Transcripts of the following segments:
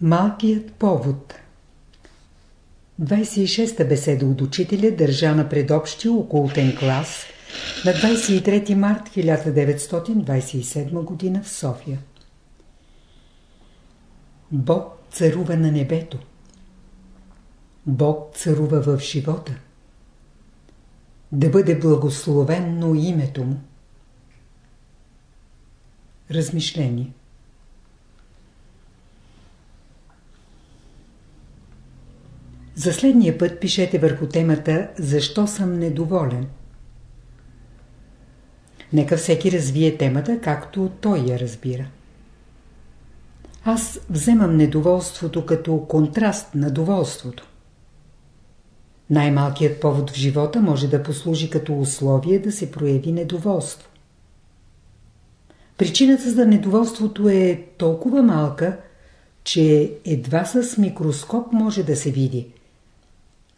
Малкият повод 26-та беседа от учителя държа на предобщия окултен клас на 23 март 1927 г. в София. Бог царува на небето. Бог царува в живота. Да бъде благословенно името му. Размишление За следния път пишете върху темата «Защо съм недоволен?» Нека всеки развие темата, както той я разбира. Аз вземам недоволството като контраст на доволството. Най-малкият повод в живота може да послужи като условие да се прояви недоволство. Причината за недоволството е толкова малка, че едва с микроскоп може да се види,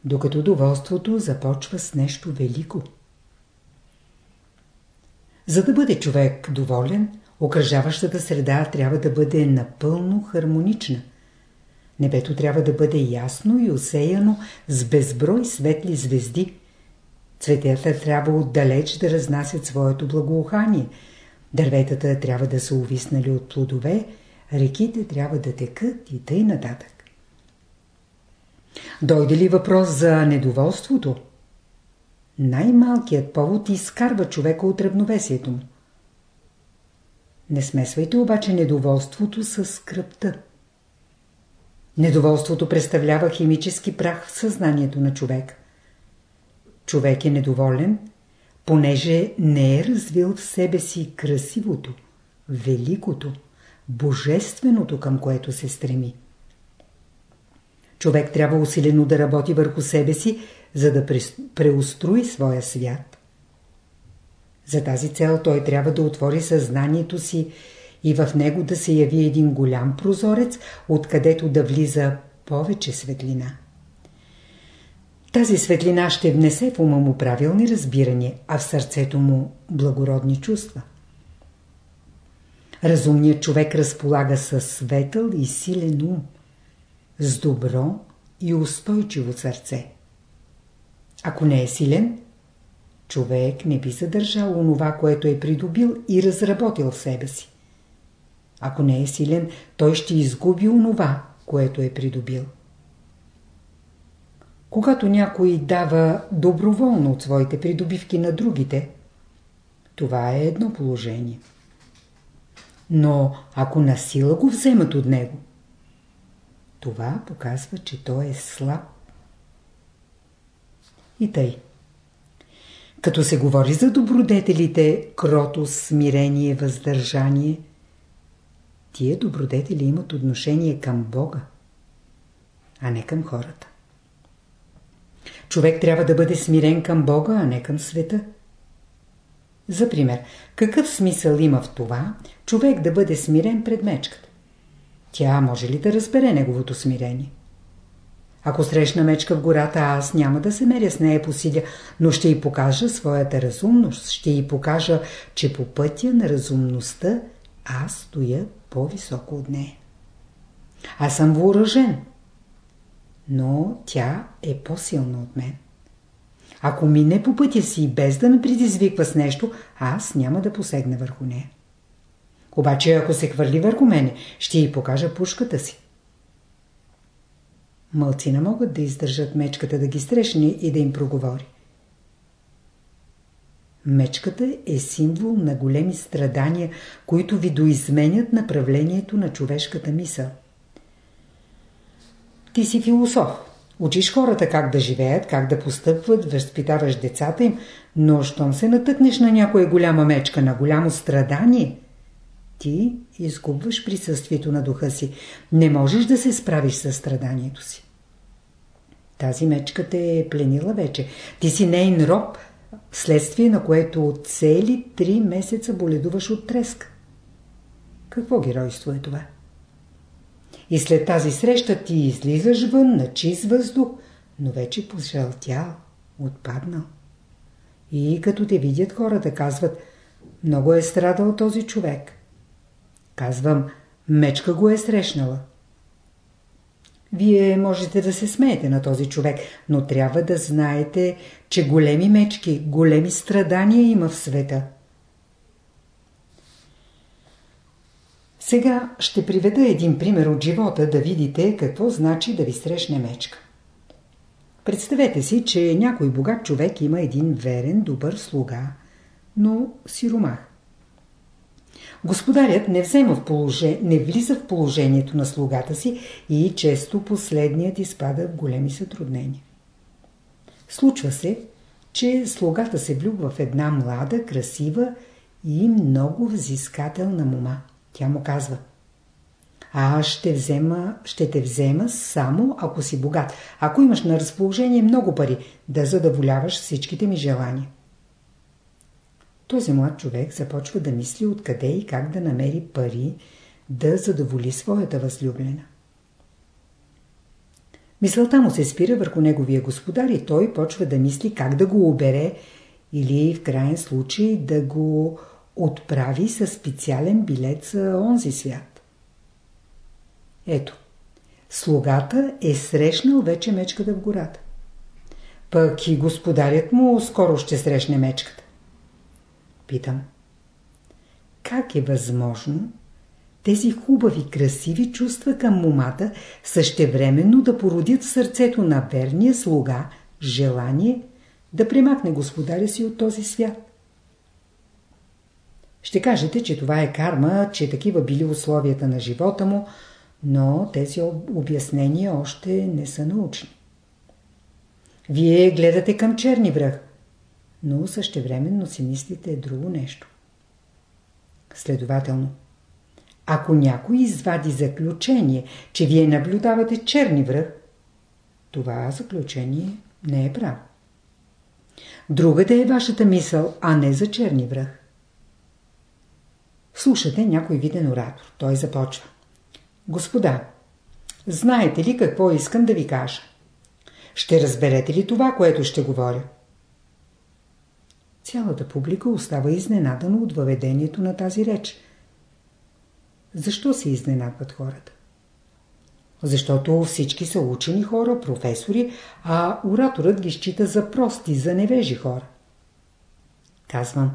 докато доволството започва с нещо велико. За да бъде човек доволен, окръжаващата среда трябва да бъде напълно хармонична. Небето трябва да бъде ясно и осеяно с безброй светли звезди. Цветята трябва отдалеч да разнасят своето благоухание. Дърветата трябва да са увиснали от плодове, реките трябва да текат и тъй нататък. Дойде ли въпрос за недоволството? Най-малкият повод изкарва човека от равновесието му. Не смесвайте обаче недоволството с скръпта. Недоволството представлява химически прах в съзнанието на човек. Човек е недоволен, понеже не е развил в себе си красивото, великото, божественото, към което се стреми. Човек трябва усилено да работи върху себе си, за да преустрои своя свят. За тази цел той трябва да отвори съзнанието си и в него да се яви един голям прозорец, откъдето да влиза повече светлина. Тази светлина ще внесе в ума му правилни разбирания, а в сърцето му благородни чувства. Разумният човек разполага със светъл и силен ум с добро и устойчиво сърце. Ако не е силен, човек не би задържал онова, което е придобил и разработил в себе си. Ако не е силен, той ще изгуби онова, което е придобил. Когато някой дава доброволно от своите придобивки на другите, това е едно положение. Но ако насила го вземат от него, това показва, че той е слаб. И тъй. Като се говори за добродетелите, кротост, смирение, въздържание, тия добродетели имат отношение към Бога, а не към хората. Човек трябва да бъде смирен към Бога, а не към света. За пример, какъв смисъл има в това човек да бъде смирен пред мечката? Тя може ли да разбере неговото смирение? Ако срещна мечка в гората, аз няма да се меря с нея по силя, но ще й покажа своята разумност, ще й покажа, че по пътя на разумността аз стоя по-високо от нея. Аз съм въоръжен, но тя е по-силна от мен. Ако мине по пътя си без да ме предизвиква с нещо, аз няма да посегна върху нея. Обаче ако се хвърли върху мене, ще й покажа пушката си. Мълцина могат да издържат мечката да ги срещне и да им проговори. Мечката е символ на големи страдания, които видоизменят направлението на човешката мисъл. Ти си философ. Учиш хората как да живеят, как да постъпват, възпитаваш децата им, но щом се натъкнеш на някоя голяма мечка, на голямо страдание – ти изгубваш присъствието на духа си. Не можеш да се справиш с страданието си. Тази мечка те е пленила вече. Ти си нейн роб, вследствие на което цели три месеца боледуваш от треск. Какво геройство е това? И след тази среща ти излизаш вън на чист въздух, но вече пожълтял, отпаднал. И като те видят хората, казват, много е страдал този човек. Казвам, мечка го е срещнала. Вие можете да се смеете на този човек, но трябва да знаете, че големи мечки, големи страдания има в света. Сега ще приведа един пример от живота да видите какво значи да ви срещне мечка. Представете си, че някой богат човек има един верен, добър слуга, но сиромах. Господарят не, взема в положение, не влиза в положението на слугата си и често последният изпада в големи затруднения. Случва се, че слугата се влюбва в една млада, красива и много взискателна мома. Тя му казва А аз ще, взема, ще те взема само ако си богат. Ако имаш на разположение много пари, да задоволяваш всичките ми желания. Този млад човек започва да мисли откъде и как да намери пари да задоволи своята възлюблена. Мисълта му се спира върху неговия господар и той почва да мисли как да го обере или в крайен случай да го отправи със специален билет за онзи свят. Ето, слугата е срещнал вече мечката в гората. Пък и господарят му скоро ще срещне мечката. Питам. Как е възможно тези хубави, красиви чувства към момата същевременно да породят в сърцето на верния слуга желание да премахне господаря си от този свят? Ще кажете, че това е карма, че такива били условията на живота му, но тези обяснения още не са научни. Вие гледате към черни връх, но същевременно си мислите друго нещо. Следователно, ако някой извади заключение, че вие наблюдавате черни връх, това заключение не е право. Друга да е вашата мисъл, а не за черни връх. Слушате някой виден оратор. Той започва. Господа, знаете ли какво искам да ви кажа? Ще разберете ли това, което ще говоря? Цялата публика остава изненадана от въведението на тази реч. Защо се изненадват хората? Защото всички са учени хора, професори, а ораторът ги счита за прости, за невежи хора. Казвам,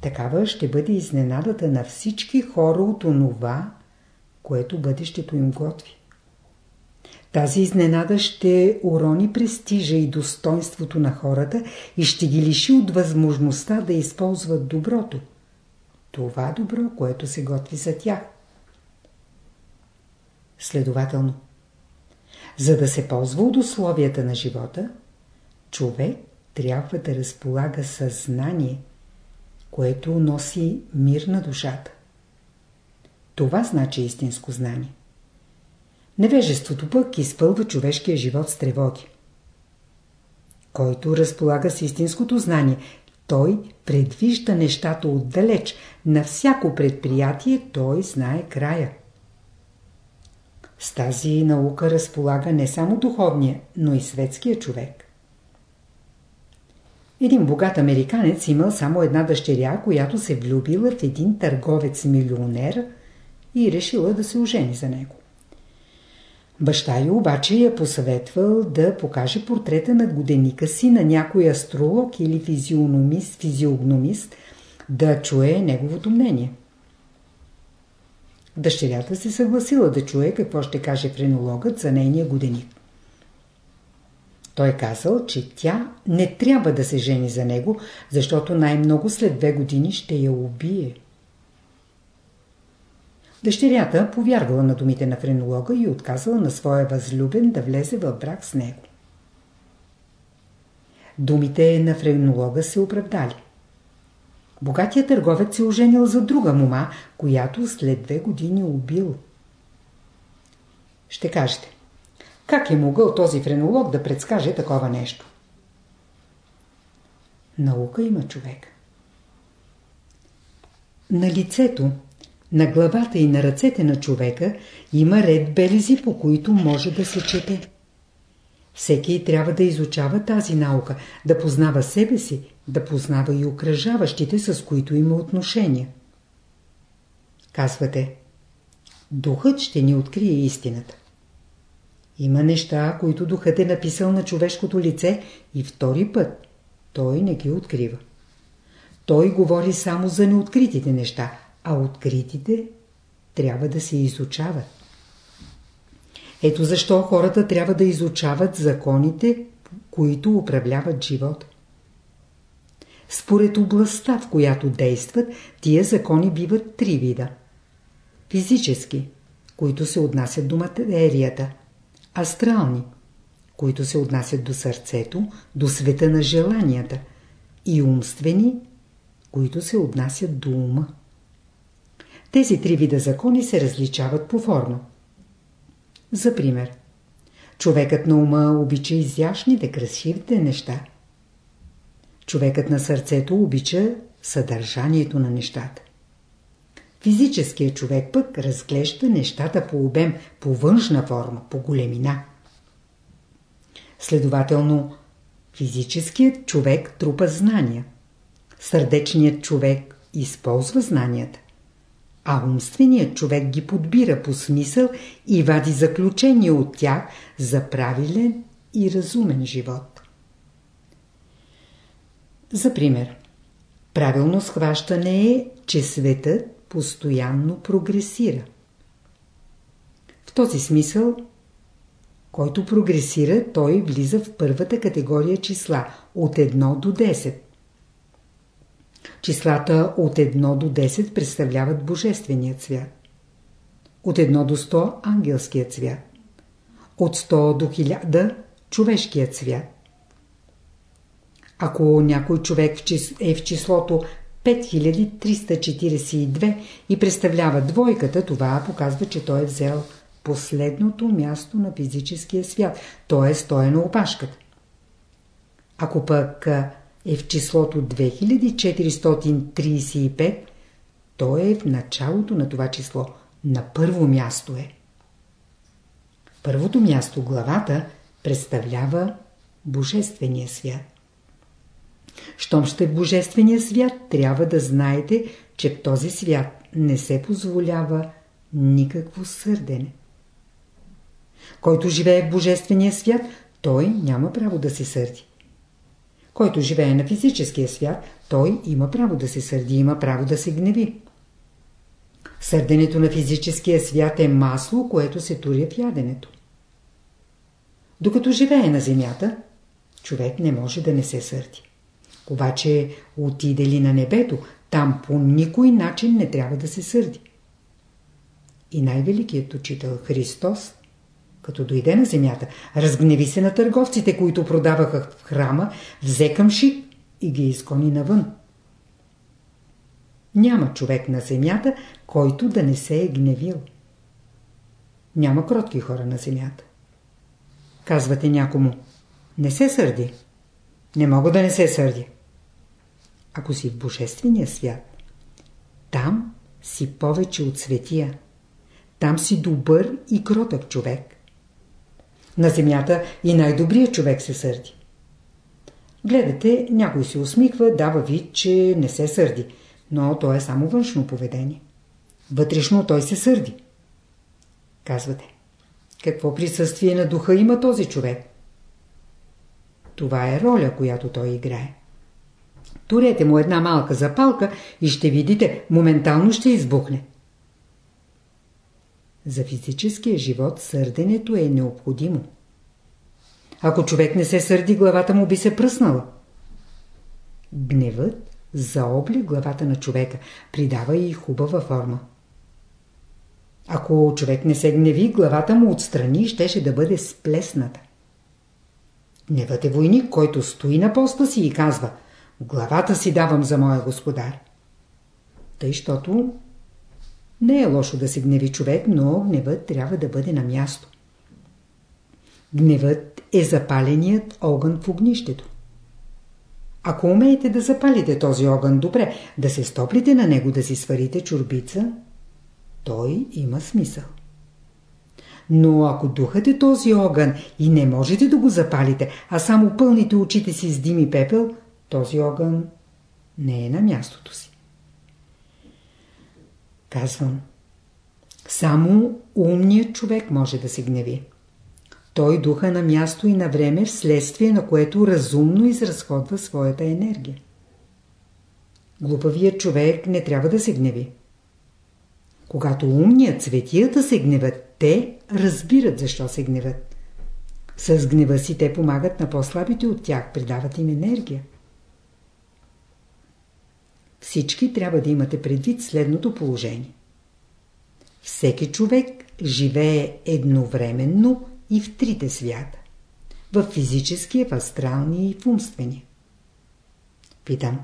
такава ще бъде изненадата на всички хора от онова, което бъдещето им готви. Тази изненада ще урони престижа и достоинството на хората и ще ги лиши от възможността да използват доброто. Това добро, което се готви за тях. Следователно, за да се ползва от условията на живота, човек трябва да разполага съзнание, което носи мир на душата. Това значи истинско знание. Невежеството пък изпълва човешкия живот с тревоги. Който разполага с истинското знание, той предвижда нещата отдалеч. На всяко предприятие той знае края. С тази наука разполага не само духовния, но и светския човек. Един богат американец имал само една дъщеря, която се влюбила в един търговец-милионер и решила да се ожени за него. Баща й обаче я посъветвал да покаже портрета на годеника си на някой астролог или физиономист, физиогномист, да чуе неговото мнение. Дъщерята се съгласила да чуе какво ще каже френологът за нейния годеник. Той казал, че тя не трябва да се жени за него, защото най-много след две години ще я убие. Дъщерята повярвала на думите на френолога и отказала на своя възлюбен да влезе в брак с него. Думите на френолога се оправдали. Богатият търговец се оженил за друга мома, която след две години убил. Ще кажете, как е могъл този френолог да предскаже такова нещо? Наука има човек. На лицето на главата и на ръцете на човека има ред белези, по които може да се чете. Всеки трябва да изучава тази наука, да познава себе си, да познава и окръжаващите, с които има отношения. Казвате, духът ще ни открие истината. Има неща, които духът е написал на човешкото лице и втори път той не ги открива. Той говори само за неоткритите неща, а откритите трябва да се изучават. Ето защо хората трябва да изучават законите, които управляват живота. Според областта, в която действат, тия закони биват три вида. Физически, които се отнасят до материята. Астрални, които се отнасят до сърцето, до света на желанията. И умствени, които се отнасят до ума. Тези три вида закони се различават по форма. За пример, човекът на ума обича изящните, красивите неща. Човекът на сърцето обича съдържанието на нещата. Физическият човек пък разглежда нещата по обем, по външна форма, по големина. Следователно, физическият човек трупа знания. Сърдечният човек използва знанията а умственият човек ги подбира по смисъл и вади заключение от тях за правилен и разумен живот. За пример, правилно схващане е, че светът постоянно прогресира. В този смисъл, който прогресира, той влиза в първата категория числа от 1 до 10. Числата от 1 до 10 представляват Божественият свят. От 1 до 100 – ангелският свят. От 100 до 1000 – човешкият свят. Ако някой човек е в числото 5342 и представлява двойката, това показва, че той е взел последното място на физическия свят, т.е. той е на опашката. Ако пък е в числото 2435, то е в началото на това число. На първо място е. Първото място, главата, представлява Божествения свят. Щом ще в Божествения свят, трябва да знаете, че в този свят не се позволява никакво сърдене. Който живее в Божествения свят, той няма право да се сърди. Който живее на физическия свят, той има право да се сърди, има право да се гневи. Сърденето на физическия свят е масло, което се туря в яденето. Докато живее на земята, човек не може да не се сърди. Обаче отиде ли на небето, там по никой начин не трябва да се сърди. И най-великият учител Христос като дойде на земята, разгневи се на търговците, които продаваха в храма, взе къмши и ги изгони навън. Няма човек на земята, който да не се е гневил. Няма кротки хора на земята. Казвате някому, не се сърди. Не мога да не се сърди. Ако си в Божествения свят, там си повече от светия. Там си добър и кротък човек. На земята и най-добрият човек се сърди. Гледате, някой се усмихва, дава вид, че не се сърди, но то е само външно поведение. Вътрешно той се сърди. Казвате, какво присъствие на духа има този човек? Това е роля, която той играе. Турете му една малка запалка и ще видите, моментално ще избухне. За физическия живот сърденето е необходимо. Ако човек не се сърди, главата му би се пръснала. Гневът заобли главата на човека, придава и хубава форма. Ако човек не се гневи, главата му отстрани щеше да бъде сплесната. Гневът е войник, който стои на поста си и казва «Главата си давам за моя господар». Тъй, щото не е лошо да се гневи човек, но гневът трябва да бъде на място. Гневът е запаленият огън в огнището. Ако умеете да запалите този огън добре, да се стоплите на него, да си сварите чурбица, той има смисъл. Но ако духате този огън и не можете да го запалите, а само пълните очите си с дим и пепел, този огън не е на мястото си. Казвам, само умният човек може да се гневи. той духа на място и на време, вследствие на което разумно изразходва своята енергия. Глупавият човек не трябва да се гневи. Когато умният светията се гневат, те разбират защо се гневат. С гнева си те помагат на по-слабите от тях, придават им енергия. Всички трябва да имате предвид следното положение. Всеки човек живее едновременно и в трите свята. В физическия, в астралния и в умствения. Питам.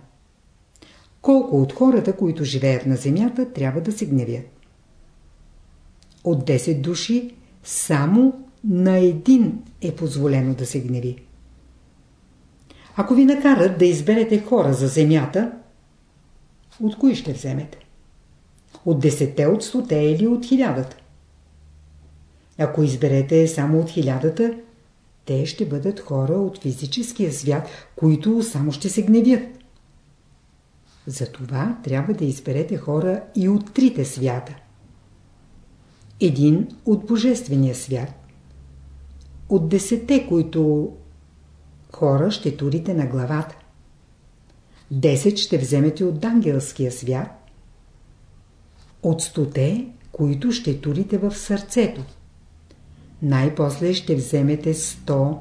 Колко от хората, които живеят на Земята, трябва да се гневят? От 10 души само на един е позволено да се гневи. Ако ви накарат да изберете хора за Земята, от кои ще вземете? От десетте, от стоте или от хилядата? Ако изберете само от хилядата, те ще бъдат хора от физическия свят, които само ще се гневят. Затова трябва да изберете хора и от трите свята. Един от Божествения свят. От десете, които хора ще турите на главата. Десет ще вземете от ангелския свят. От стоте, които ще турите в сърцето. Най-после ще вземете 100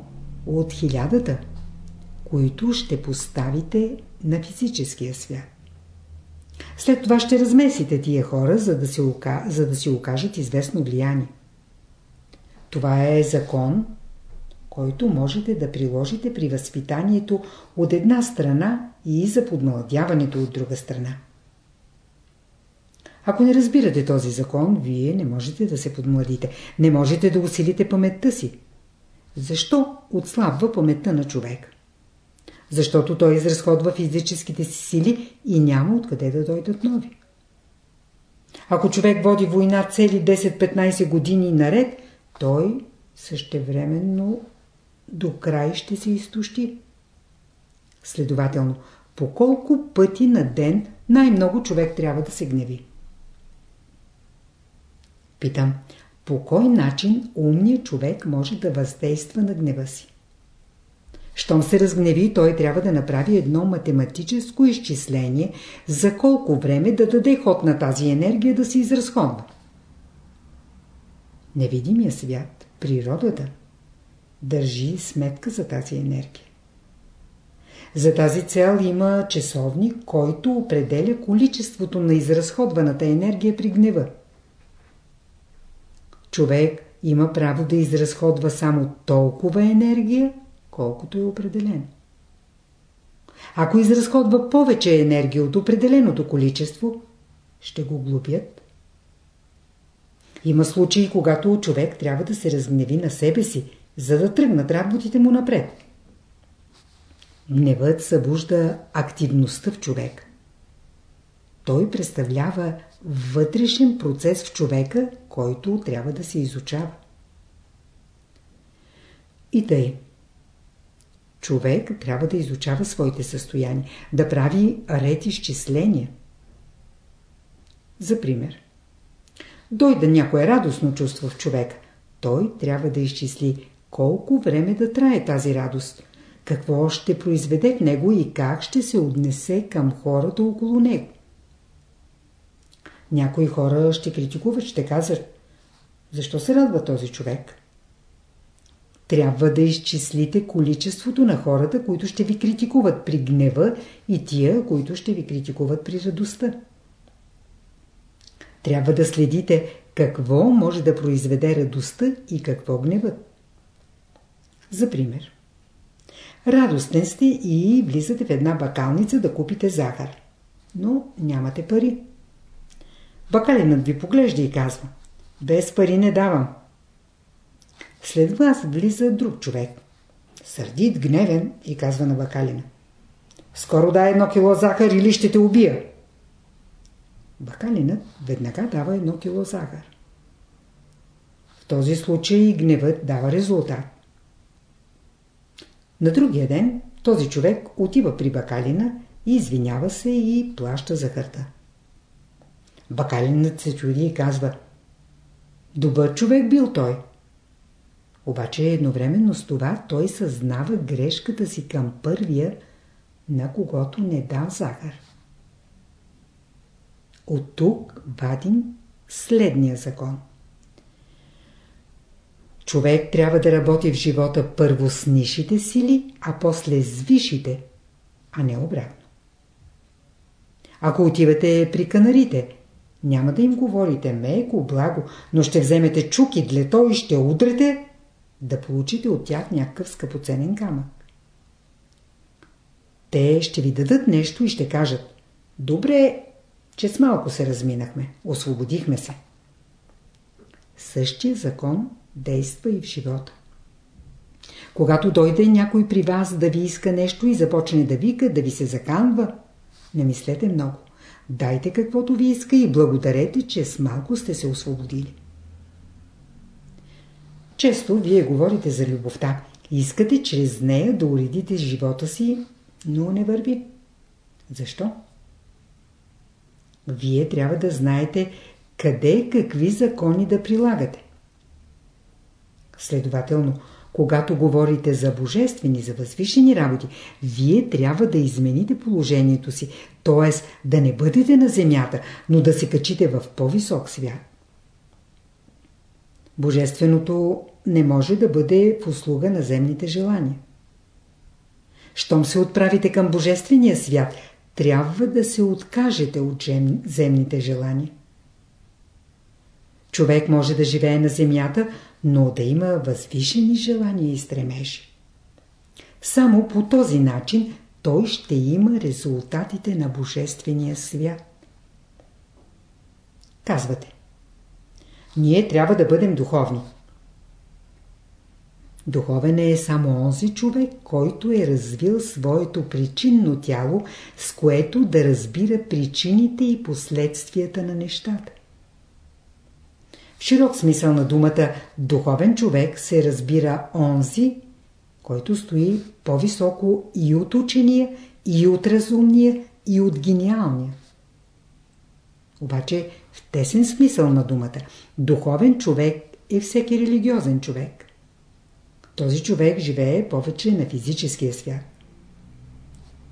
от хилядата, които ще поставите на физическия свят. След това ще размесите тия хора, за да, се, за да си окажат известно влияние. Това е закон, който можете да приложите при възпитанието от една страна и за подмладяването от друга страна. Ако не разбирате този закон, вие не можете да се подмладите. Не можете да усилите паметта си. Защо отслабва паметта на човек? Защото той изразходва физическите си сили и няма откъде да дойдат нови. Ако човек води война цели 10-15 години наред, той същевременно до край ще се изтощи. Следователно, по колко пъти на ден най-много човек трябва да се гневи? Питам, по кой начин умният човек може да въздейства на гнева си? Щом се разгневи, той трябва да направи едно математическо изчисление за колко време да даде ход на тази енергия да се изразходва. Невидимия свят, природата, държи сметка за тази енергия. За тази цел има часовник, който определя количеството на изразходваната енергия при гнева човек има право да изразходва само толкова енергия, колкото е определено. Ако изразходва повече енергия от определеното количество, ще го глупят. Има случаи, когато човек трябва да се разгневи на себе си, за да тръгнат работите му напред. Гневът събужда активността в човек. Той представлява вътрешен процес в човека, който трябва да се изучава. И тъй. Човек трябва да изучава своите състояния, да прави ред изчисления. За пример. Дойде някое радостно чувство в човек. Той трябва да изчисли колко време да трае тази радост, какво ще произведе в него и как ще се отнесе към хората около него. Някои хора ще критикуват, ще казват защо се радва този човек? Трябва да изчислите количеството на хората, които ще ви критикуват при гнева и тия, които ще ви критикуват при радостта. Трябва да следите какво може да произведе радостта и какво гневът. За пример. Радостен сте и влизате в една бакалница да купите захар. Но нямате пари. Бакалинът ви поглежда и казва Без пари не давам. След вас влиза друг човек. Сърдит, гневен и казва на Бакалина. Скоро дай едно кило захар или ще те убия. Бакалинът веднага дава едно кило захар. В този случай гневът дава резултат. На другия ден този човек отива при Бакалина извинява се и плаща захарта. Бакалинът се чуди и казва Добър човек бил той. Обаче едновременно с това той съзнава грешката си към първия, на когото не дал захар. От тук вадим следния закон. Човек трябва да работи в живота първо с нишите сили, а после с висшите, а не обратно. Ако отивате при канарите, няма да им говорите меко, благо, но ще вземете чук и длето и ще удрете, да получите от тях някакъв скъпоценен камък. Те ще ви дадат нещо и ще кажат Добре, че с малко се разминахме, освободихме се. Същия закон действа и в живота. Когато дойде някой при вас да ви иска нещо и започне да вика, да ви се заканва, не мислете много. Дайте каквото ви иска и благодарете, че с малко сте се освободили. Често вие говорите за любовта. Искате чрез нея да уредите живота си, но не върви. Защо? Вие трябва да знаете къде какви закони да прилагате. Следователно, когато говорите за божествени, за възвишени работи, вие трябва да измените положението си, т.е. да не бъдете на земята, но да се качите в по-висок свят. Божественото не може да бъде в услуга на земните желания. Щом се отправите към Божествения свят, трябва да се откажете от земните желания. Човек може да живее на земята, но да има възвишени желания и стремежи. Само по този начин той ще има резултатите на Божествения свят. Казвате, ние трябва да бъдем духовни. Духовен е само онзи човек, който е развил своето причинно тяло, с което да разбира причините и последствията на нещата. В широк смисъл на думата духовен човек се разбира онзи, който стои по-високо и от учения, и от разумния, и от гениалния. Обаче в тесен смисъл на думата, духовен човек е всеки религиозен човек. Този човек живее повече на физическия свят.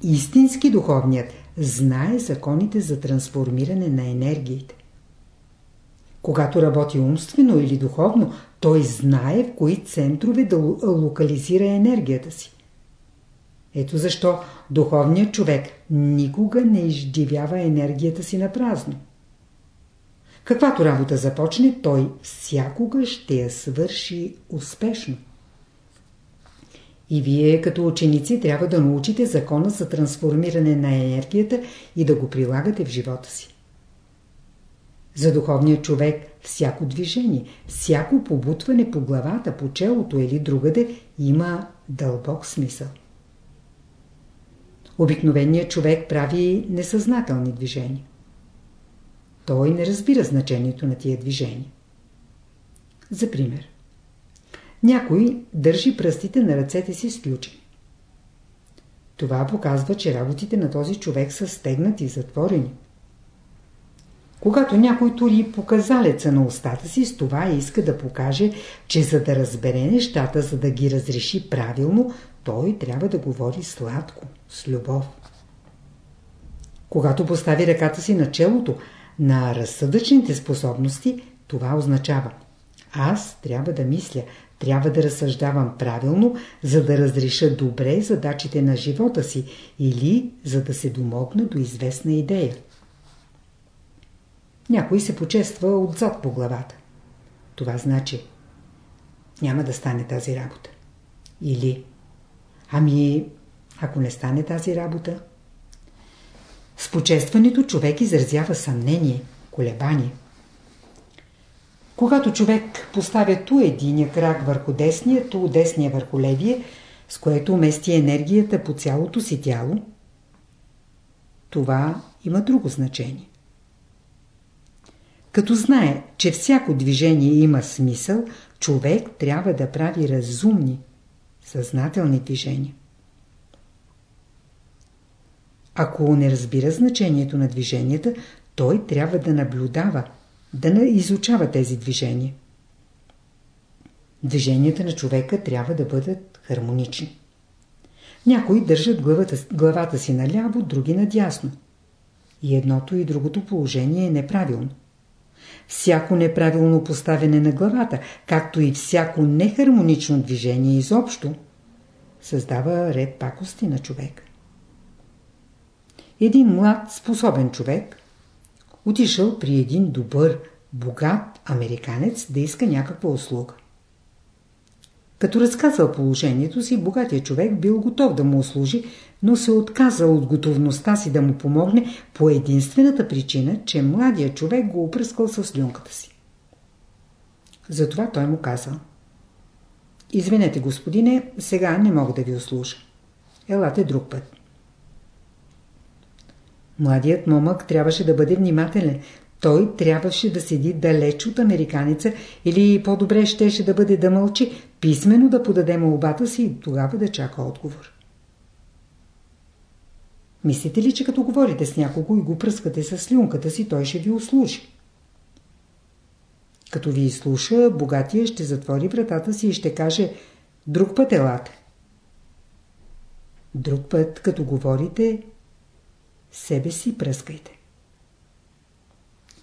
Истински духовният знае законите за трансформиране на енергиите. Когато работи умствено или духовно, той знае в кои центрове да локализира енергията си. Ето защо духовният човек никога не изживява енергията си на празно. Каквато работа започне, той всякога ще я свърши успешно. И вие като ученици трябва да научите закона за трансформиране на енергията и да го прилагате в живота си. За духовния човек всяко движение, всяко побутване по главата, по челото или другаде има дълбок смисъл. Обикновеният човек прави несъзнателни движения. Той не разбира значението на тия движения. За пример. Някой държи пръстите на ръцете си сключени. Това показва, че работите на този човек са стегнати и затворени. Когато някой тури показалеца на устата си, с това иска да покаже, че за да разбере нещата, за да ги разреши правилно, той трябва да говори сладко, с любов. Когато постави ръката си на челото, на разсъдъчните способности, това означава аз трябва да мисля, трябва да разсъждавам правилно, за да разреша добре задачите на живота си или за да се домогна до известна идея. Някой се почества отзад по главата. Това значи няма да стане тази работа. Или ами ако не стане тази работа? С почестването човек изразява съмнение, колебание. Когато човек поставя ту единия крак върху десния, ту десния върху левия, с което умести енергията по цялото си тяло, това има друго значение. Като знае, че всяко движение има смисъл, човек трябва да прави разумни, съзнателни движения. Ако не разбира значението на движенията, той трябва да наблюдава, да изучава тези движения. Движенията на човека трябва да бъдат хармонични. Някои държат главата, главата си наляво, други надясно. И едното и другото положение е неправилно. Всяко неправилно поставяне на главата, както и всяко нехармонично движение изобщо, създава ред пакости на човека. Един млад, способен човек отишъл при един добър, богат американец да иска някаква услуга. Като разказал положението си, богатия човек бил готов да му услужи, но се отказал от готовността си да му помогне по единствената причина, че младия човек го опръскал с слюнката си. Затова той му казал Извинете, господине, сега не мога да ви услужа. Елате друг път. Младият момък трябваше да бъде внимателен. Той трябваше да седи далеч от американица или по-добре щеше да бъде да мълчи, писменно да подаде молбата си и тогава да чака отговор. Мислите ли, че като говорите с някого и го пръскате с слюнката си, той ще ви услужи? Като ви изслуша, богатия ще затвори вратата си и ще каже «Друг път елате». Друг път, като говорите, себе си пръскайте.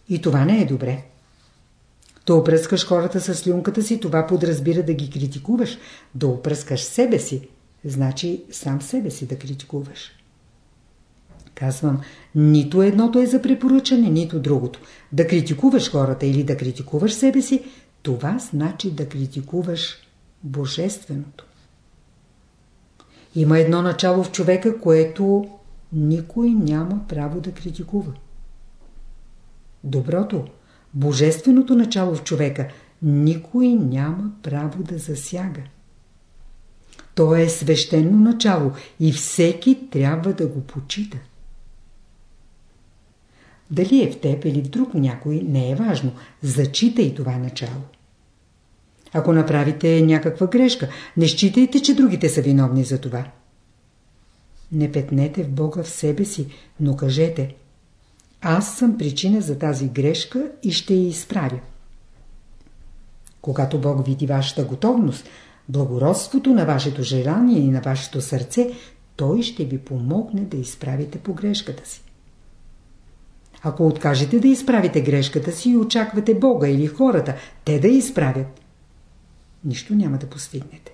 И това не е добре. Да опръскаш хората с слюнката си, това подразбира да ги критикуваш. Да опръскаш себе си, значи сам себе си да критикуваш. Казвам, нито едното е за препоръчане, нито другото. Да критикуваш хората или да критикуваш себе си, това значи да критикуваш Божественото. Има едно начало в човека, което никой няма право да критикува. Доброто, божественото начало в човека никой няма право да засяга. То е свещено начало и всеки трябва да го почита. Дали е в теб или в друг някой, не е важно. Зачитай това начало. Ако направите някаква грешка, не считайте, че другите са виновни за това. Не петнете в Бога в себе си, но кажете Аз съм причина за тази грешка и ще я изправя. Когато Бог види вашата готовност, благородството на вашето желание и на вашето сърце, Той ще ви помогне да изправите погрешката си. Ако откажете да изправите грешката си и очаквате Бога или хората, те да изправят, нищо няма да постигнете.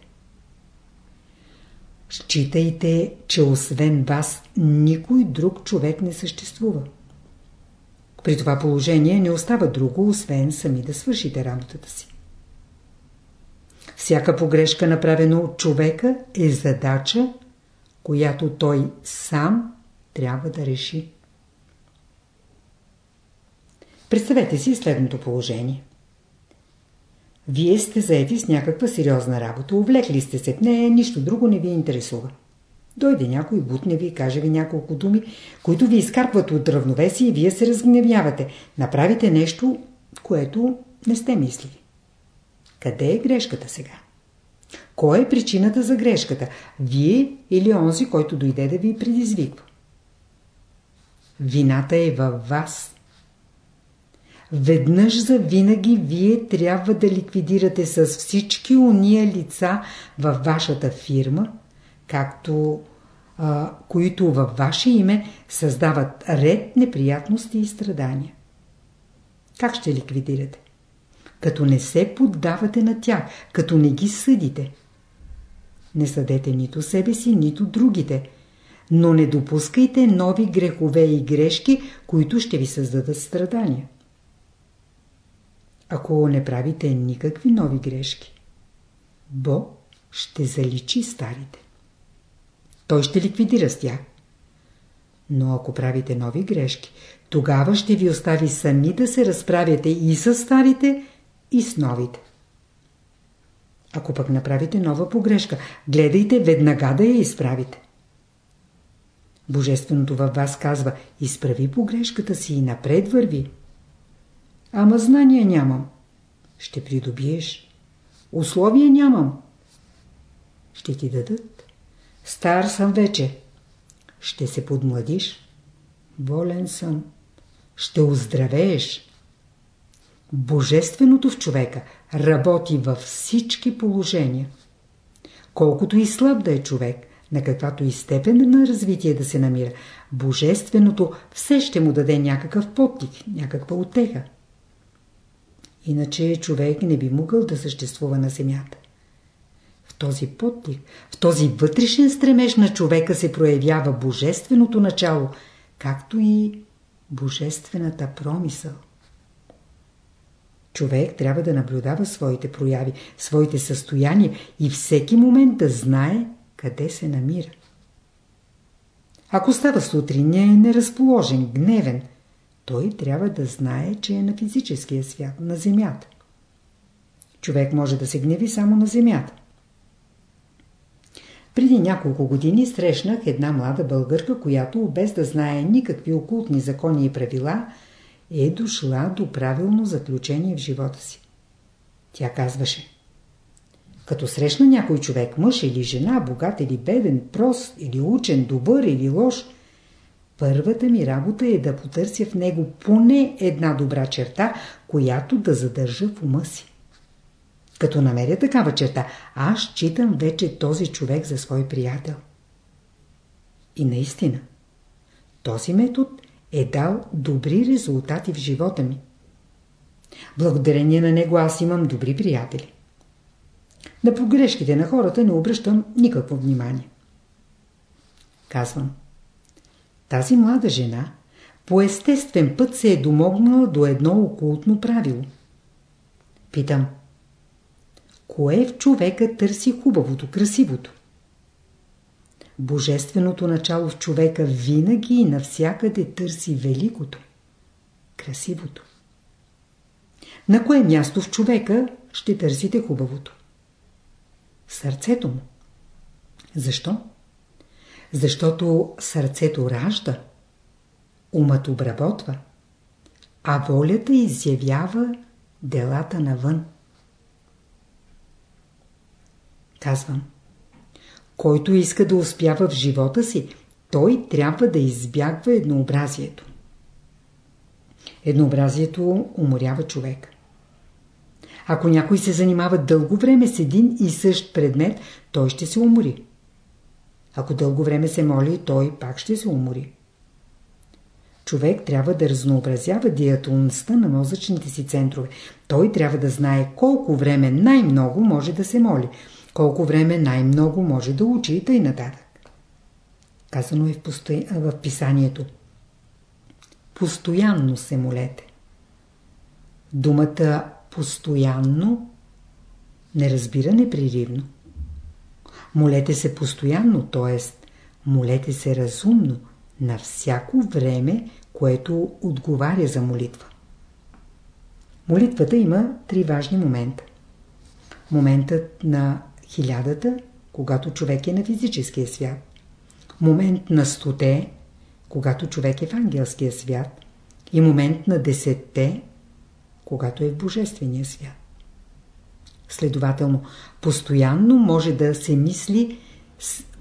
Считайте, че освен вас никой друг човек не съществува. При това положение не остава друго, освен сами да свършите работата си. Всяка погрешка, направена от човека, е задача, която той сам трябва да реши. Представете си следното положение. Вие сте заети с някаква сериозна работа, увлекли сте се в нея, нищо друго не ви интересува. Дойде някой, бутне ви, каже ви няколко думи, които ви изкарпват от равновесие и вие се разгневявате. Направите нещо, което не сте мислили. Къде е грешката сега? Кой е причината за грешката? Вие или онзи, който дойде да ви предизвиква? Вината е във вас. Веднъж за винаги вие трябва да ликвидирате с всички уния лица във вашата фирма, както а, които във ваше име създават ред неприятности и страдания. Как ще ликвидирате? Като не се поддавате на тях, като не ги съдите. Не съдете нито себе си, нито другите, но не допускайте нови грехове и грешки, които ще ви създадат страдания ако не правите никакви нови грешки. Бог ще заличи старите. Той ще ликвидира с тях. Но ако правите нови грешки, тогава ще ви остави сами да се разправяте и с старите, и с новите. Ако пък направите нова погрешка, гледайте веднага да я изправите. Божественото във вас казва, изправи погрешката си и напред върви. Ама знания нямам. Ще придобиеш. Условия нямам. Ще ти дадат. Стар съм вече. Ще се подмладиш. Болен съм. Ще оздравееш. Божественото в човека работи във всички положения. Колкото и слаб да е човек, на каквато и степен на развитие да се намира, Божественото все ще му даде някакъв подтик, някаква отеха. Иначе човек не би могъл да съществува на земята. В този подтик, в този вътрешен стремеж на човека се проявява божественото начало, както и божествената промисъл. Човек трябва да наблюдава своите прояви, своите състояния и всеки момент да знае къде се намира. Ако става сутрин, не е неразположен, гневен, той трябва да знае, че е на физическия свят, на земята. Човек може да се гневи само на земята. Преди няколко години срещнах една млада българка, която без да знае никакви окултни закони и правила, е дошла до правилно заключение в живота си. Тя казваше Като срещна някой човек, мъж или жена, богат или беден, прост или учен, добър или лош, първата ми работа е да потърся в него поне една добра черта, която да задържа в ума си. Като намеря такава черта, аз считам вече този човек за свой приятел. И наистина, този метод е дал добри резултати в живота ми. Благодарение на него аз имам добри приятели. На погрешките на хората не обръщам никакво внимание. Казвам. Тази млада жена по естествен път се е домогнала до едно окултно правило. Питам. Кое в човека търси хубавото, красивото? Божественото начало в човека винаги и навсякъде търси великото, красивото. На кое място в човека ще търсите хубавото? Сърцето му. Защо? Защото сърцето ражда, умът обработва, а волята изявява делата навън. Казвам. Който иска да успява в живота си, той трябва да избягва еднообразието. Еднообразието уморява човек. Ако някой се занимава дълго време с един и същ предмет, той ще се умори. Ако дълго време се моли, той пак ще се умори. Човек трябва да разнообразява диатонността на мозъчните си центрове. Той трябва да знае колко време най-много може да се моли – колко време най-много може да учи и тъй нататък. Казано е в, посто... в писанието. Постоянно се молете. Думата постоянно не разбира непреривно. Молете се постоянно, т.е. молете се разумно на всяко време, което отговаря за молитва. Молитвата има три важни момента. Моментът на хилядата, когато човек е на физическия свят. Момент на стоте, когато човек е в ангелския свят. И момент на десетте, когато е в божествения свят. Следователно, постоянно може да се мисли,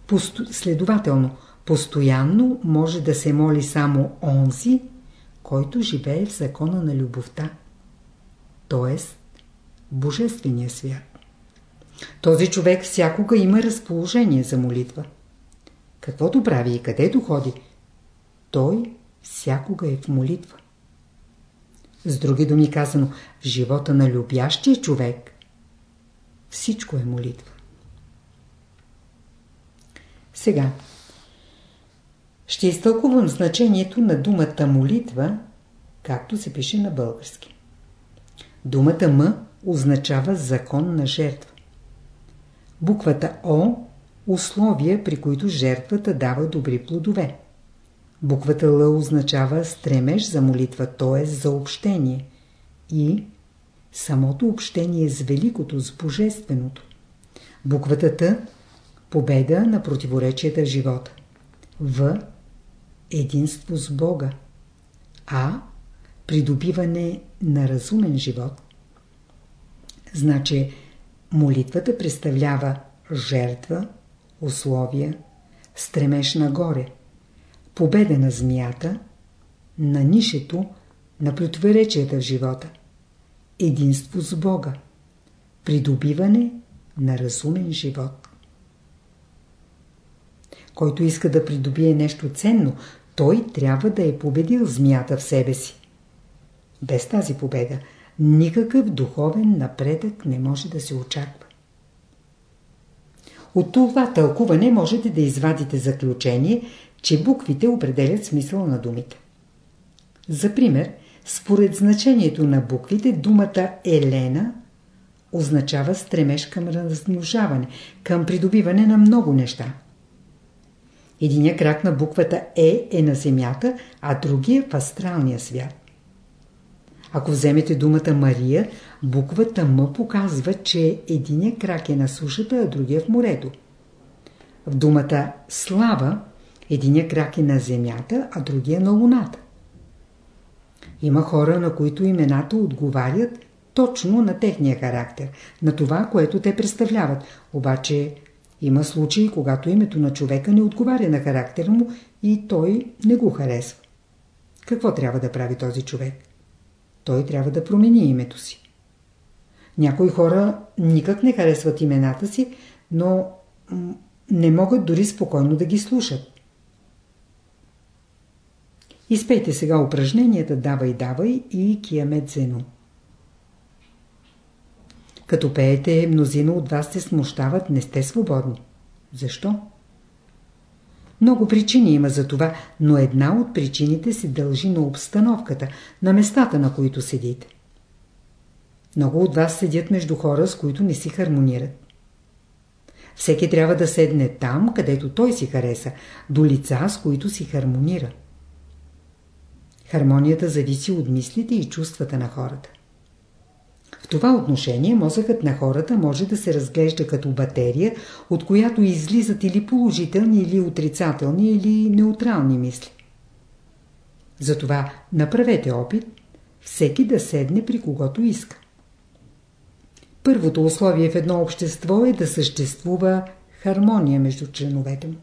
посто, следователно, постоянно може да се моли само онзи, който живее в закона на любовта, т.е. Божествения свят. Този човек всякога има разположение за молитва. Каквото прави и където ходи, той всякога е в молитва. С други думи казано, в живота на любящия човек всичко е молитва. Сега ще изтълкувам значението на думата молитва, както се пише на български. Думата М означава закон на жертва. Буквата О – условия, при които жертвата дава добри плодове. Буквата Л означава стремеж за молитва, т.е. за общение. И самото общение с великото, с божественото. Буквата Т – победа на противоречията в живота. В – единство с Бога. А – придобиване на разумен живот. Значи, Молитвата представлява жертва, условия, стремеж нагоре, победа на змията, на нишето, на противоречията в живота. Единство с Бога. Придобиване на разумен живот. Който иска да придобие нещо ценно, той трябва да е победил змията в себе си. Без тази победа никакъв духовен напредък не може да се очаква. От това тълкуване можете да извадите заключение, че буквите определят смисъл на думите. За пример, според значението на буквите, думата Елена означава стремеж към размножаване, към придобиване на много неща. Единия крак на буквата Е е на Земята, а другия в астралния свят. Ако вземете думата Мария, буквата М показва, че единия крак е на сушата, а другия в морето. В думата Слава, единия крак е на Земята, а другия на Луната. Има хора, на които имената отговарят точно на техния характер, на това, което те представляват. Обаче има случаи, когато името на човека не отговаря на характера му и той не го харесва. Какво трябва да прави този човек? Той трябва да промени името си. Някои хора никак не харесват имената си, но не могат дори спокойно да ги слушат. Изпейте сега упражненията Давай, давай и Киамет Зено. Като пеете, мнозина от вас се смущават, не сте свободни. Защо? Много причини има за това, но една от причините се дължи на обстановката, на местата, на които седите. Много от вас седят между хора, с които не си хармонират. Всеки трябва да седне там, където той си хареса, до лица, с които си хармонира. Хармонията зависи от мислите и чувствата на хората. В това отношение мозъкът на хората може да се разглежда като батерия, от която излизат или положителни, или отрицателни, или неутрални мисли. Затова направете опит всеки да седне при когото иска. Първото условие в едно общество е да съществува хармония между членовете му.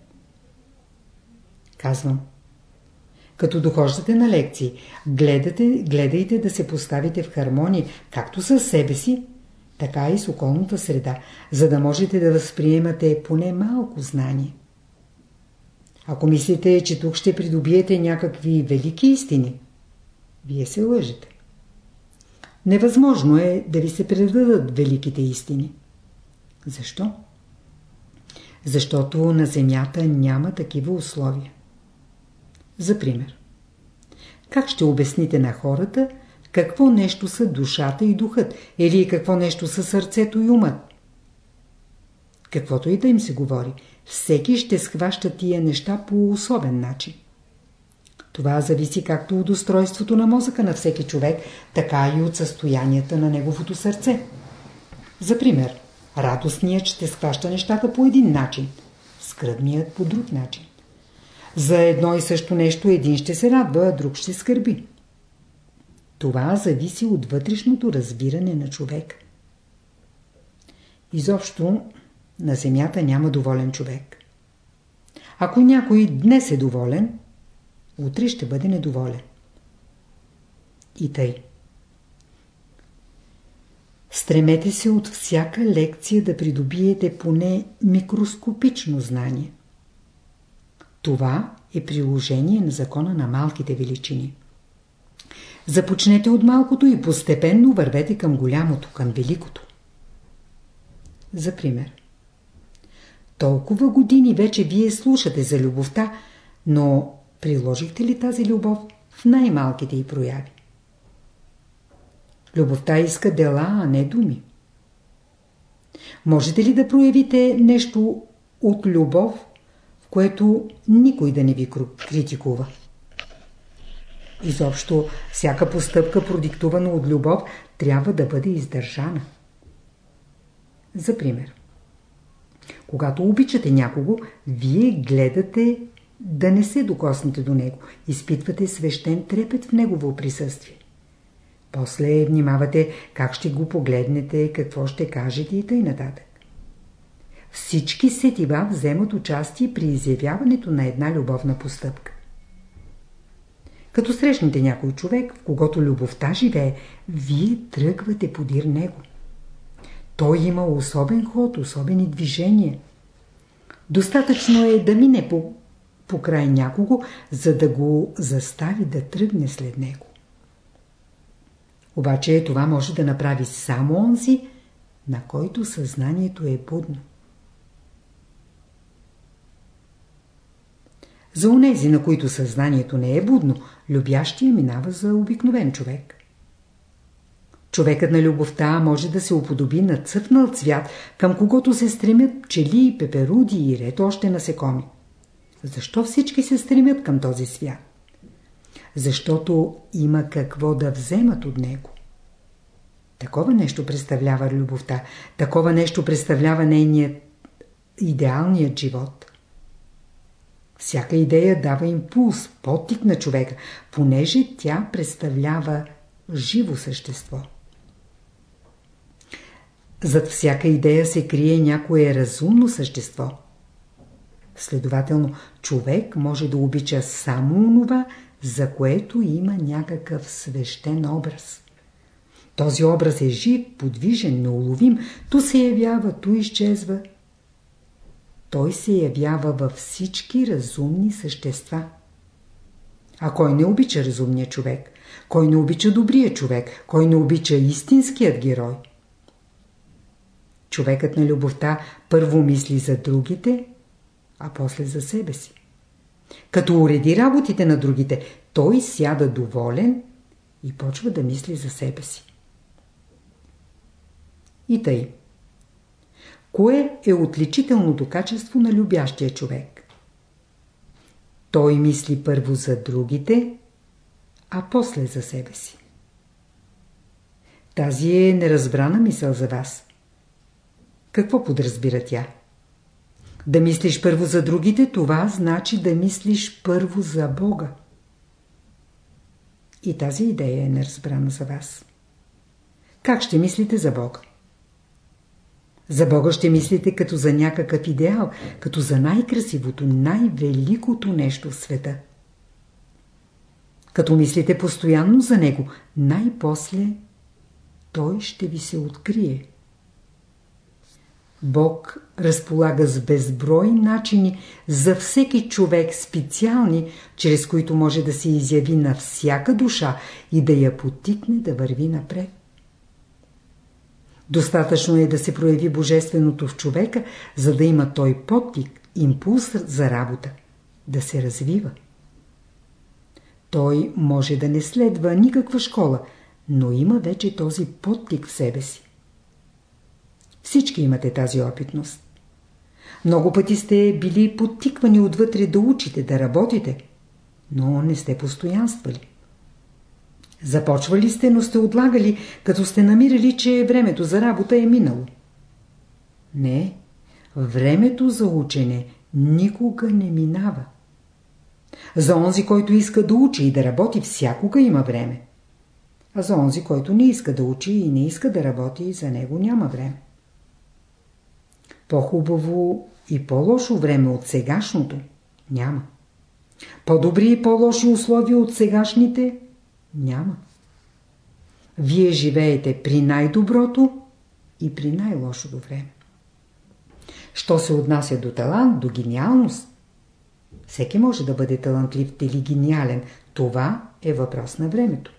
Казвам – като дохождате на лекции, гледате, гледайте да се поставите в хармония, както с себе си, така и с околната среда, за да можете да възприемате поне малко знание. Ако мислите, че тук ще придобиете някакви велики истини, вие се лъжете. Невъзможно е да ви се предадат великите истини. Защо? Защото на Земята няма такива условия. За пример. Как ще обясните на хората какво нещо са душата и духът или какво нещо са сърцето и умът? Каквото и да им се говори, всеки ще схваща тия неща по особен начин. Това зависи както от устройството на мозъка на всеки човек, така и от състоянията на неговото сърце. За пример, радостният ще схваща нещата по един начин, скръбният по друг начин. За едно и също нещо един ще се радва, а друг ще скърби. Това зависи от вътрешното разбиране на човек. Изобщо на земята няма доволен човек. Ако някой днес е доволен, утре ще бъде недоволен. И тъй. Стремете се от всяка лекция да придобиете поне микроскопично знание. Това е приложение на закона на малките величини. Започнете от малкото и постепенно вървете към голямото, към великото. За пример. Толкова години вече вие слушате за любовта, но приложихте ли тази любов в най-малките й прояви? Любовта иска дела, а не думи. Можете ли да проявите нещо от любов което никой да не ви критикува. Изобщо, всяка постъпка, продиктувана от любов, трябва да бъде издържана. За пример. Когато обичате някого, вие гледате да не се докоснете до него. Изпитвате свещен трепет в негово присъствие. После внимавате как ще го погледнете, какво ще кажете и т.н. нататък. Всички сетива вземат участие при изявяването на една любовна постъпка. Като срещнете някой човек, в когото любовта живее, вие тръгвате подир него. Той има особен ход, особени движения. Достатъчно е да мине по, по край някого, за да го застави да тръгне след него. Обаче това може да направи само онзи, на който съзнанието е будно. За онези, на които съзнанието не е будно, любящия минава за обикновен човек. Човекът на любовта може да се уподоби на цъфнал цвят, към когото се стремят пчели, пеперуди и ред още насекоми. Защо всички се стремят към този свят? Защото има какво да вземат от него. Такова нещо представлява любовта, такова нещо представлява нейният идеалният живот. Всяка идея дава импулс, потик на човека, понеже тя представлява живо същество. Зад всяка идея се крие някое разумно същество. Следователно, човек може да обича само онова, за което има някакъв свещен образ. Този образ е жив, подвижен, неуловим, то се явява, то изчезва. Той се явява във всички разумни същества. А кой не обича разумния човек? Кой не обича добрия човек? Кой не обича истинският герой? Човекът на любовта първо мисли за другите, а после за себе си. Като уреди работите на другите, той сяда доволен и почва да мисли за себе си. И тъй. Кое е отличителното качество на любящия човек? Той мисли първо за другите, а после за себе си. Тази е неразбрана мисъл за вас. Какво подразбира тя? Да мислиш първо за другите, това значи да мислиш първо за Бога. И тази идея е неразбрана за вас. Как ще мислите за Бога? За Бога ще мислите като за някакъв идеал, като за най-красивото, най-великото нещо в света. Като мислите постоянно за Него, най-после Той ще ви се открие. Бог разполага с безброй начини за всеки човек специални, чрез които може да се изяви на всяка душа и да я потикне да върви напред. Достатъчно е да се прояви божественото в човека, за да има той подтик, импулс за работа, да се развива. Той може да не следва никаква школа, но има вече този подтик в себе си. Всички имате тази опитност. Много пъти сте били подтиквани отвътре да учите, да работите, но не сте постоянствали. Започвали сте, но сте отлагали, като сте намирали, че времето за работа е минало. Не, времето за учене никога не минава. За онзи, който иска да учи и да работи, всякога има време. А за онзи, който не иска да учи и не иска да работи, за него няма време. По-хубаво и по-лошо време от сегашното няма. По-добри и по-лоши условия от сегашните няма. Вие живеете при най-доброто и при най-лошото време. Що се отнася до талант, до гениалност? Всеки може да бъде талантлив или гениален. Това е въпрос на времето.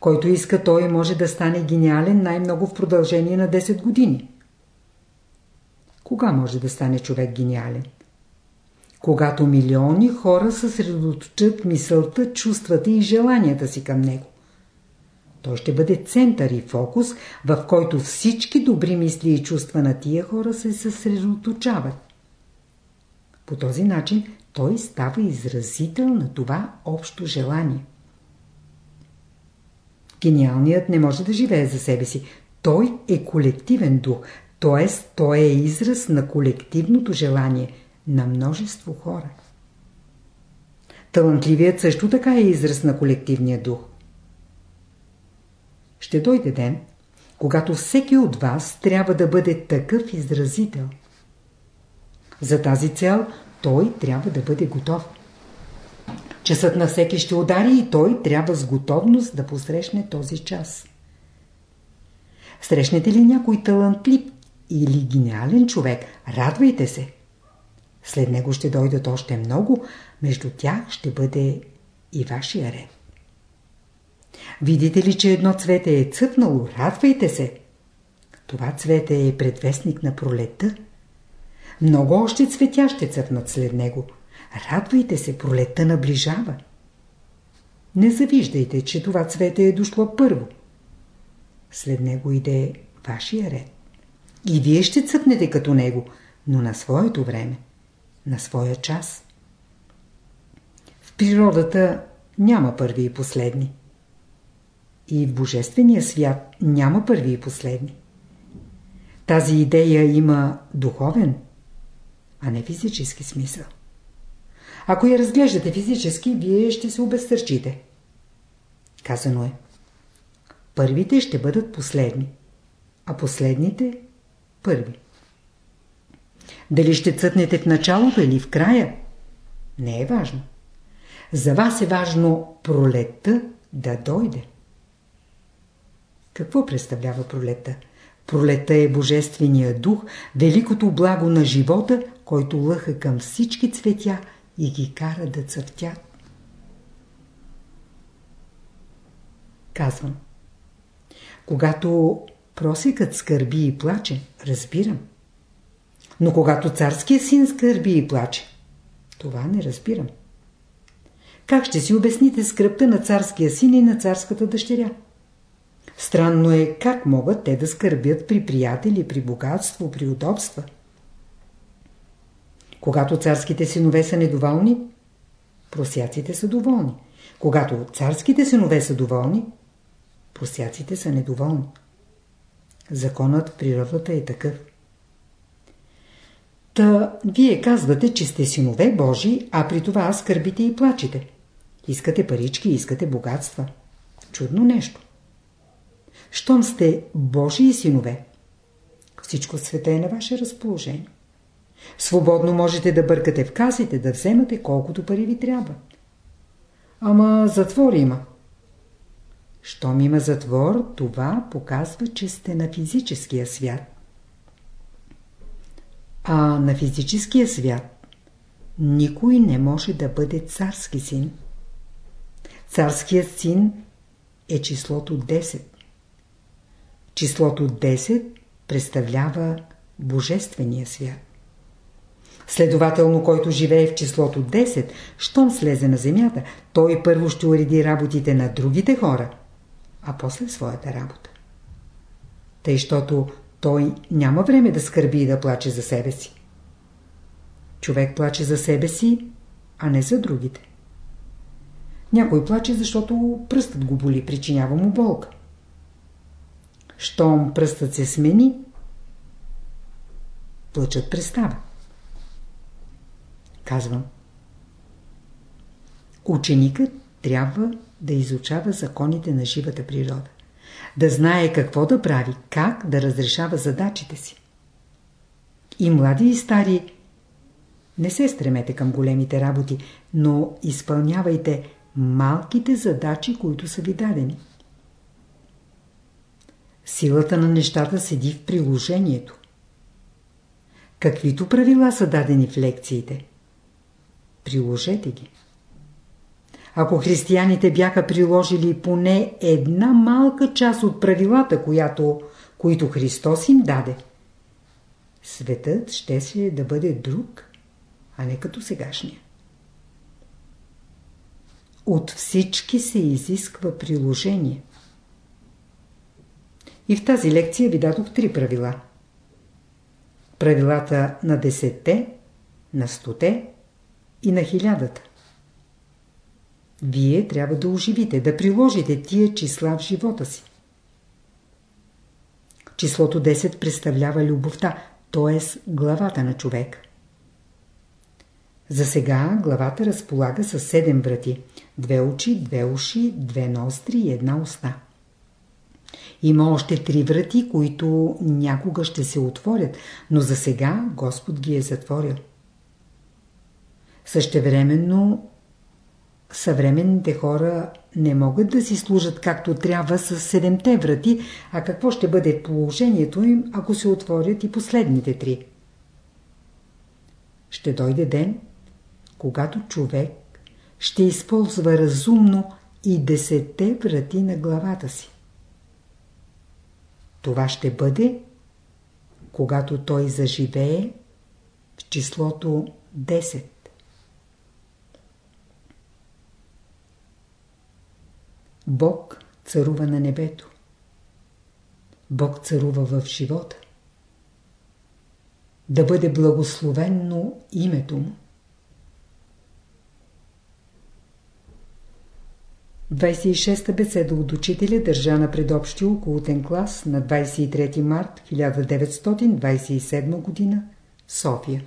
Който иска, той може да стане гениален най-много в продължение на 10 години. Кога може да стане човек гениален? Когато милиони хора съсредоточат мисълта, чувствата и желанията си към него. Той ще бъде център и фокус, в който всички добри мисли и чувства на тия хора се съсредоточават. По този начин той става изразител на това общо желание. Гениалният не може да живее за себе си. Той е колективен дух, т.е. той е израз на колективното желание – на множество хора. Талантливият също така е израз на колективния дух. Ще дойде ден, когато всеки от вас трябва да бъде такъв изразител. За тази цел той трябва да бъде готов. Часът на всеки ще удари и той трябва с готовност да посрещне този час. Срещнете ли някой талантлив или гениален човек, радвайте се. След него ще дойдат още много, между тях ще бъде и вашия ред. Видите ли, че едно цвете е цъпнало, радвайте се. Това цвете е предвестник на пролетта. Много още цветя ще цъфнат след него. Радвайте се, пролетта наближава. Не завиждайте, че това цвете е дошло първо. След него иде вашия ред. И вие ще цъпнете като него, но на своето време, на своя час. В природата няма първи и последни. И в Божествения свят няма първи и последни. Тази идея има духовен, а не физически смисъл. Ако я разглеждате физически, вие ще се обезсърчите. Казано е. Първите ще бъдат последни, а последните – първи. Дали ще цътнете в началото или в края, не е важно. За вас е важно пролетта да дойде. Какво представлява пролетта? Пролетта е Божествения дух, великото благо на живота, който лъха към всички цветя и ги кара да цъфтят. Казвам. Когато просекът скърби и плаче, разбирам. Но когато царския син скърби и плаче, това не разбирам. Как ще си обясните скръпта на царския син и на царската дъщеря? Странно е как могат те да скърбят при приятели, при богатство, при удобства. Когато царските синове са недоволни, просяците са доволни. Когато царските синове са доволни, просяците са недоволни. Законът в природата е такъв. Та, вие казвате, че сте синове Божи, а при това скърбите и плачете. Искате парички, искате богатства. Чудно нещо. Щом сте Божии синове, всичко в света е на ваше разположение. Свободно можете да бъркате в касите, да вземате колкото пари ви трябва. Ама затвор има. Щом има затвор, това показва, че сте на физическия свят. А на физическия свят никой не може да бъде царски син. Царският син е числото 10. Числото 10 представлява Божествения свят. Следователно, който живее в числото 10, щом слезе на земята, той първо ще уреди работите на другите хора, а после своята работа. Тъй, щото той няма време да скърби и да плаче за себе си. Човек плаче за себе си, а не за другите. Някой плаче, защото пръстът го боли, причинява му болка. Щом пръстът се смени, плачът престава. Казвам. Ученикът трябва да изучава законите на живата природа. Да знае какво да прави, как да разрешава задачите си. И млади и стари, не се стремете към големите работи, но изпълнявайте малките задачи, които са ви дадени. Силата на нещата седи в приложението. Каквито правила са дадени в лекциите? Приложете ги. Ако християните бяха приложили поне една малка част от правилата, която, които Христос им даде, светът ще се да бъде друг, а не като сегашния. От всички се изисква приложение. И в тази лекция ви дадох три правила. Правилата на десетте, на стоте и на хилядата. Вие трябва да оживите, да приложите тия числа в живота си. Числото 10 представлява любовта, т.е. главата на човек. За сега главата разполага с 7 врати, две очи, две уши, две ностри и една уста. Има още три врати, които някога ще се отворят, но за сега Господ ги е затворил. Същевременно съвременните хора не могат да си служат както трябва с седемте врати, а какво ще бъде положението им, ако се отворят и последните три? Ще дойде ден, когато човек ще използва разумно и десетте врати на главата си. Това ще бъде, когато той заживее в числото 10. Бог царува на небето. Бог царува в живота. Да бъде благословенно името му. 26-та беседа от учителя държа на предобщи околотен клас на 23 март 1927 г. София